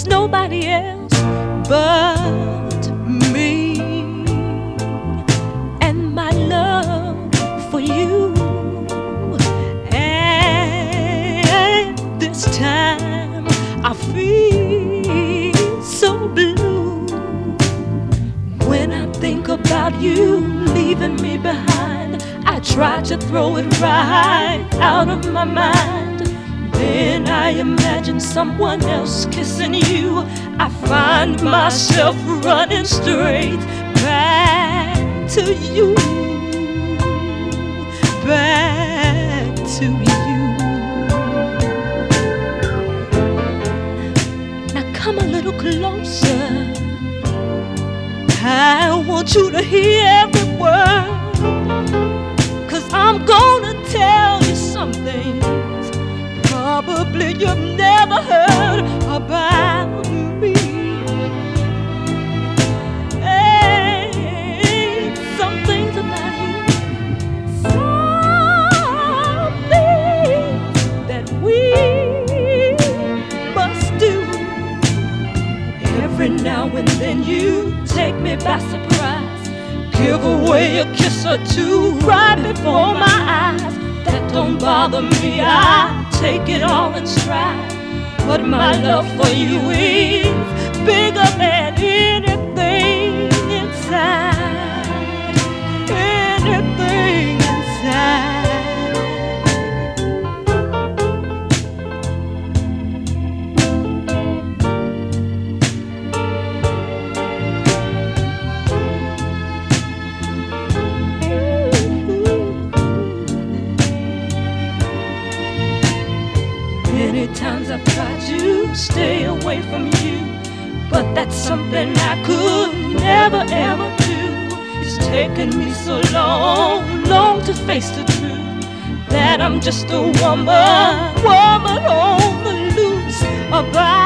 It concerns nobody else but me and my love for you. And this time I feel so blue when I think about you leaving me behind. I try to throw it right out of my mind. Then I imagine someone else kissing you. I find myself running straight back to you. Back to you. Now come a little closer. I want you to hear every word. You take me by surprise. Give away a kiss or two right before my eyes. That don't bother me, I take it all in stride. But my love for you is Many times I've tried to stay away from you, but that's something I could never ever do. It's taken me so long, long to face the truth that I'm just a woman, woman on the loose about